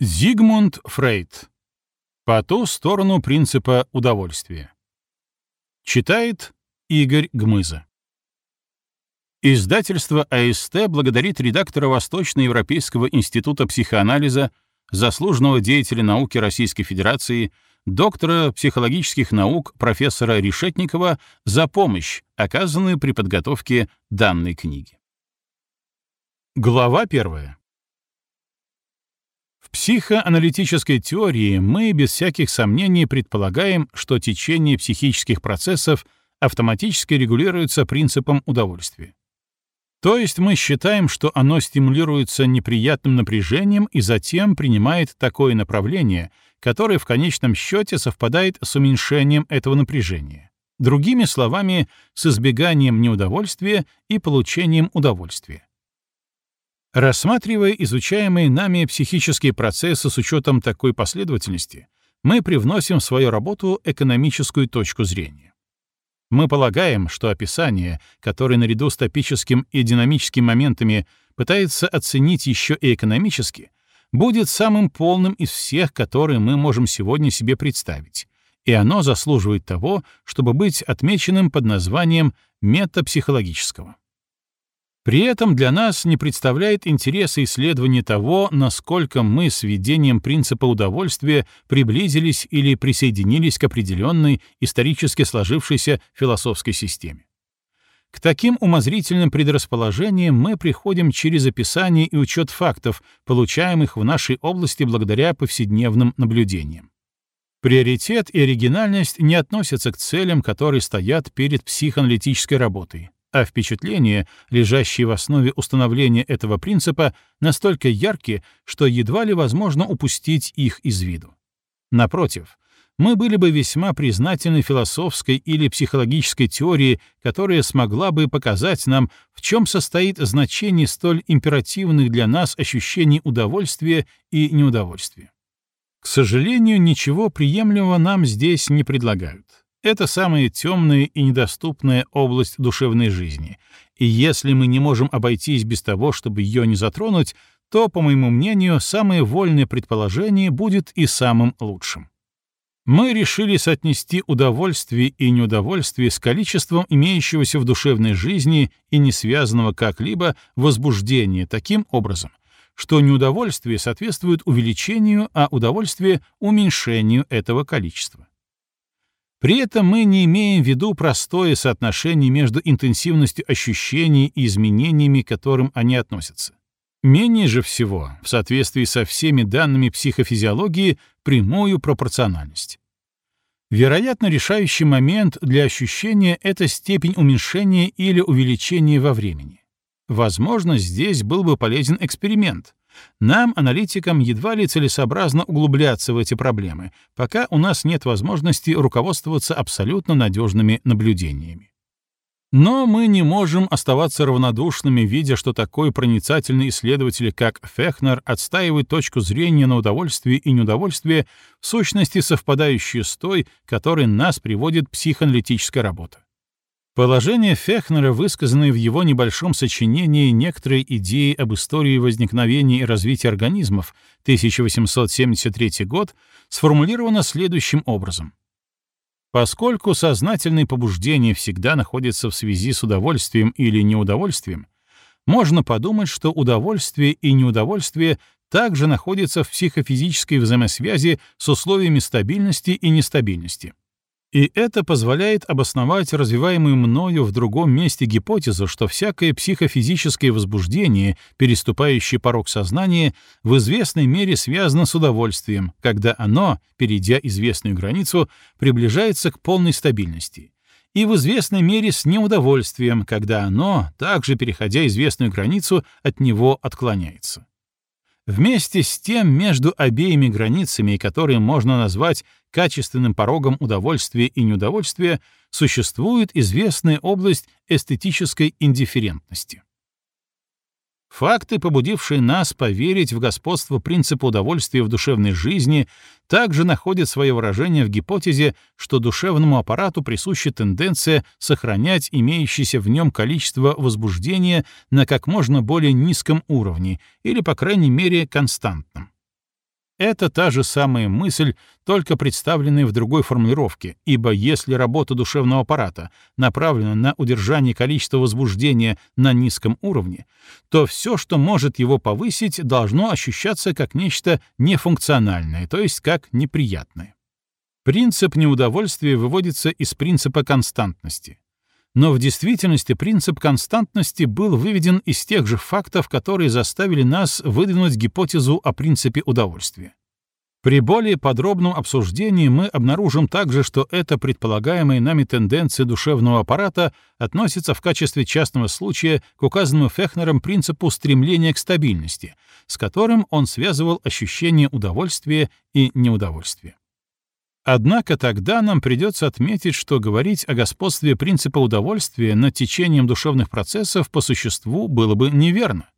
Зигмунд Фрейд. По ту сторону принципа удовольствия. Читает Игорь Гмыза. Издательство АСТ благодарит редактора Восточноевропейского института психоанализа, заслуженного деятеля науки Российской Федерации, доктора психологических наук профессора Решетникова за помощь, оказанную при подготовке данной книги. Глава первая. Психоаналитической теории мы без всяких сомнений предполагаем, что течение психических процессов автоматически регулируется принципом удовольствия. То есть мы считаем, что оно стимулируется неприятным напряжением и затем принимает такое направление, которое в конечном счете совпадает с уменьшением этого напряжения. Другими словами, с избеганием неудовольствия и получением удовольствия. Рассматривая изучаемые нами психические процессы с учетом такой последовательности, мы привносим в свою работу экономическую точку зрения. Мы полагаем, что описание, которое наряду с топическим и динамическим моментами пытается оценить еще и экономически, будет самым полным из всех, которые мы можем сегодня себе представить, и оно заслуживает того, чтобы быть отмеченным под названием метапсихологического. При этом для нас не представляет интереса исследование того, насколько мы с введением принципа удовольствия приблизились или присоединились к определенной исторически сложившейся философской системе. К таким умозрительным предрасположениям мы приходим через описание и учет фактов, получаемых в нашей области благодаря повседневным наблюдениям. Приоритет и оригинальность не относятся к целям, которые стоят перед психоаналитической работой, а впечатления, лежащие в основе установления этого принципа, настолько яркие, что едва ли возможно упустить их из виду. Напротив, мы были бы весьма признательны философской или психологической теории, которая смогла бы показать нам, в чем состоит значение столь императивных для нас ощущений удовольствия и неудовольствия. К сожалению, ничего приемлемого нам здесь не предлагают. Это самая темная и недоступная область душевной жизни, и если мы не можем обойтись без того, чтобы ее не затронуть, то, по моему мнению, самое вольное предположение будет и самым лучшим. Мы решили соотнести удовольствие и неудовольствие с количеством имеющегося в душевной жизни и не связанного как-либо возбуждения таким образом, что неудовольствие соответствует увеличению, а удовольствие — уменьшению этого количества. При этом мы не имеем в виду простое соотношение между интенсивностью ощущений и изменениями, к которым они относятся. Менее же всего, в соответствии со всеми данными психофизиологии, прямую пропорциональность. Вероятно, решающий момент для ощущения — это степень уменьшения или увеличения во времени. Возможно, здесь был бы полезен эксперимент, нам, аналитикам, едва ли целесообразно углубляться в эти проблемы, пока у нас нет возможности руководствоваться абсолютно надежными наблюдениями. Но мы не можем оставаться равнодушными, видя, что такой проницательный исследователь, как Фехнер, отстаивает точку зрения на удовольствие и неудовольствие, в сущности совпадающую с той, которой нас приводит психоаналитическая работа. Положение Фехнера, высказанное в его небольшом сочинении «Некоторые идеи об истории возникновения и развития организмов» 1873 год, сформулировано следующим образом. Поскольку сознательные побуждения всегда находятся в связи с удовольствием или неудовольствием, можно подумать, что удовольствие и неудовольствие также находятся в психофизической взаимосвязи с условиями стабильности и нестабильности. И это позволяет обосновать развиваемую мною в другом месте гипотезу, что всякое психофизическое возбуждение, переступающее порог сознания, в известной мере связано с удовольствием, когда оно, перейдя известную границу, приближается к полной стабильности, и в известной мере с неудовольствием, когда оно, также переходя известную границу, от него отклоняется. Вместе с тем, между обеими границами, которые можно назвать качественным порогом удовольствия и неудовольствия, существует известная область эстетической индифферентности. Факты, побудившие нас поверить в господство принципа удовольствия в душевной жизни, также находят свое выражение в гипотезе, что душевному аппарату присуща тенденция сохранять имеющееся в нем количество возбуждения на как можно более низком уровне или, по крайней мере, константном. Это та же самая мысль, только представленная в другой формулировке, ибо если работа душевного аппарата направлена на удержание количества возбуждения на низком уровне, то все, что может его повысить, должно ощущаться как нечто нефункциональное, то есть как неприятное. Принцип неудовольствия выводится из принципа константности. Но в действительности принцип константности был выведен из тех же фактов, которые заставили нас выдвинуть гипотезу о принципе удовольствия. При более подробном обсуждении мы обнаружим также, что эта предполагаемая нами тенденция душевного аппарата относится в качестве частного случая к указанному Фехнером принципу стремления к стабильности, с которым он связывал ощущение удовольствия и неудовольствия. Однако тогда нам придется отметить, что говорить о господстве принципа удовольствия над течением душевных процессов по существу было бы неверно.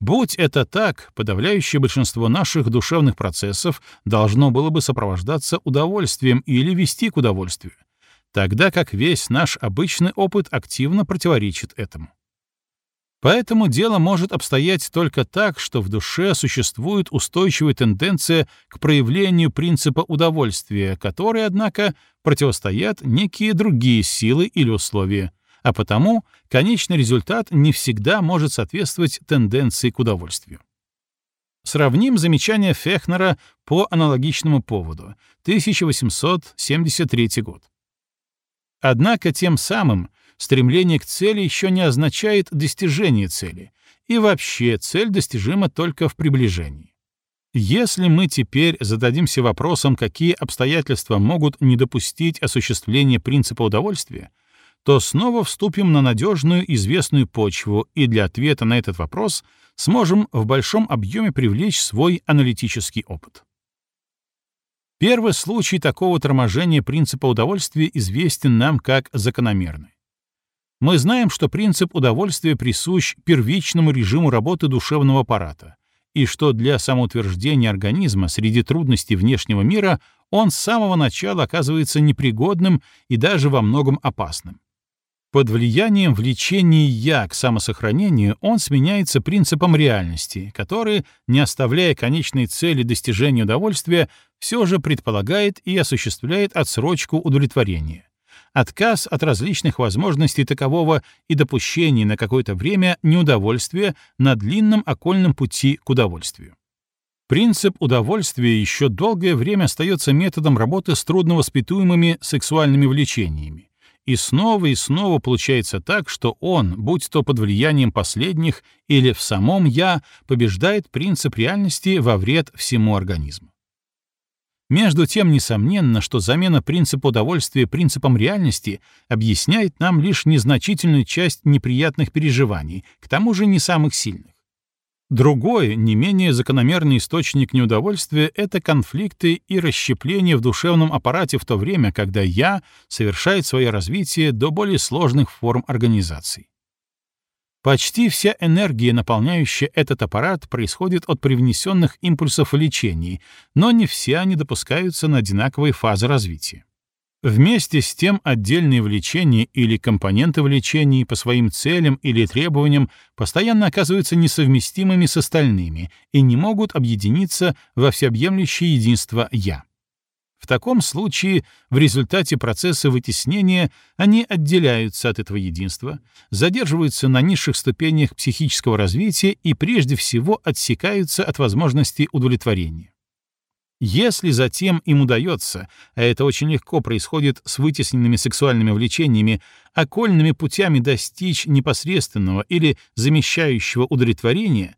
Будь это так, подавляющее большинство наших душевных процессов должно было бы сопровождаться удовольствием или вести к удовольствию, тогда как весь наш обычный опыт активно противоречит этому. Поэтому дело может обстоять только так, что в душе существует устойчивая тенденция к проявлению принципа удовольствия, которой, однако, противостоят некие другие силы или условия, а потому конечный результат не всегда может соответствовать тенденции к удовольствию. Сравним замечание Фехнера по аналогичному поводу, 1873 год. Однако тем самым стремление к цели еще не означает достижение цели, и вообще цель достижима только в приближении. Если мы теперь зададимся вопросом, какие обстоятельства могут не допустить осуществления принципа удовольствия, то снова вступим на надежную известную почву и для ответа на этот вопрос сможем в большом объеме привлечь свой аналитический опыт. Первый случай такого торможения принципа удовольствия известен нам как закономерный. Мы знаем, что принцип удовольствия присущ первичному режиму работы душевного аппарата, и что для самоутверждения организма среди трудностей внешнего мира он с самого начала оказывается непригодным и даже во многом опасным. Под влиянием влечения «я» к самосохранению он сменяется принципом реальности, который, не оставляя конечной цели достижения удовольствия, все же предполагает и осуществляет отсрочку удовлетворения отказ от различных возможностей такового и допущение на какое-то время неудовольствия на длинном окольном пути к удовольствию. Принцип удовольствия еще долгое время остается методом работы с трудновоспитуемыми сексуальными влечениями. И снова и снова получается так, что он, будь то под влиянием последних или в самом «я», побеждает принцип реальности во вред всему организму. Между тем, несомненно, что замена принципа удовольствия принципом реальности объясняет нам лишь незначительную часть неприятных переживаний, к тому же не самых сильных. Другой, не менее закономерный источник неудовольствия — это конфликты и расщепления в душевном аппарате в то время, когда «я» совершает свое развитие до более сложных форм организации. Почти вся энергия, наполняющая этот аппарат, происходит от привнесенных импульсов лечений, но не все они допускаются на одинаковые фазы развития. Вместе с тем отдельные влечения или компоненты влечений по своим целям или требованиям постоянно оказываются несовместимыми с остальными и не могут объединиться во всеобъемлющее единство «я». В таком случае в результате процесса вытеснения они отделяются от этого единства, задерживаются на низших ступенях психического развития и прежде всего отсекаются от возможности удовлетворения. Если затем им удается, а это очень легко происходит с вытесненными сексуальными влечениями, окольными путями достичь непосредственного или замещающего удовлетворения,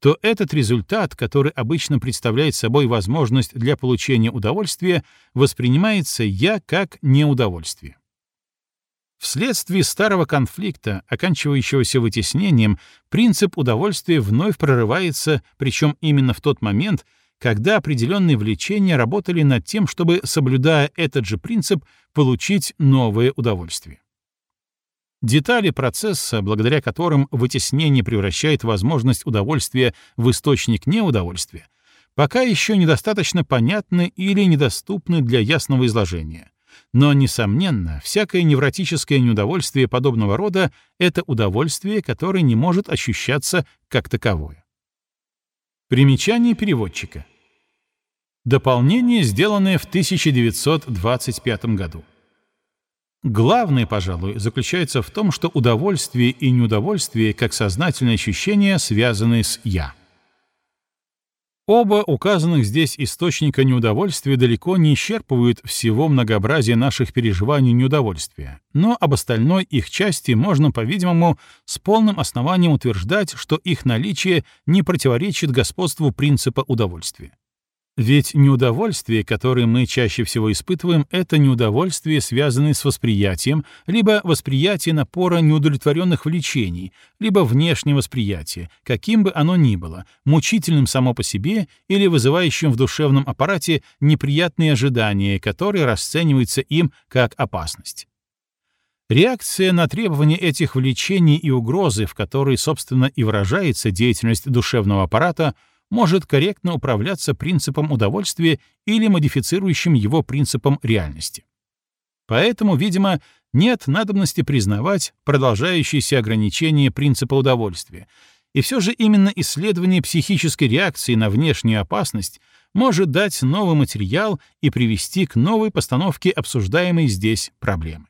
то этот результат, который обычно представляет собой возможность для получения удовольствия, воспринимается «я» как неудовольствие. Вследствие старого конфликта, оканчивающегося вытеснением, принцип удовольствия вновь прорывается, причем именно в тот момент, когда определенные влечения работали над тем, чтобы, соблюдая этот же принцип, получить новое удовольствие. Детали процесса, благодаря которым вытеснение превращает возможность удовольствия в источник неудовольствия, пока еще недостаточно понятны или недоступны для ясного изложения. Но, несомненно, всякое невротическое неудовольствие подобного рода — это удовольствие, которое не может ощущаться как таковое. Примечание переводчика — Дополнение, сделанное в 1925 году. Главное, пожалуй, заключается в том, что удовольствие и неудовольствие как сознательное ощущение связаны с «я». Оба указанных здесь источника неудовольствия далеко не исчерпывают всего многообразия наших переживаний неудовольствия, но об остальной их части можно, по-видимому, с полным основанием утверждать, что их наличие не противоречит господству принципа удовольствия. Ведь неудовольствие, которое мы чаще всего испытываем, это неудовольствие, связанное с восприятием, либо восприятие напора неудовлетворенных влечений, либо внешнее восприятие, каким бы оно ни было, мучительным само по себе или вызывающим в душевном аппарате неприятные ожидания, которые расцениваются им как опасность. Реакция на требования этих влечений и угрозы, в которой, собственно, и выражается деятельность душевного аппарата — может корректно управляться принципом удовольствия или модифицирующим его принципом реальности. Поэтому, видимо, нет надобности признавать продолжающиеся ограничения принципа удовольствия, и все же именно исследование психической реакции на внешнюю опасность может дать новый материал и привести к новой постановке обсуждаемой здесь проблемы.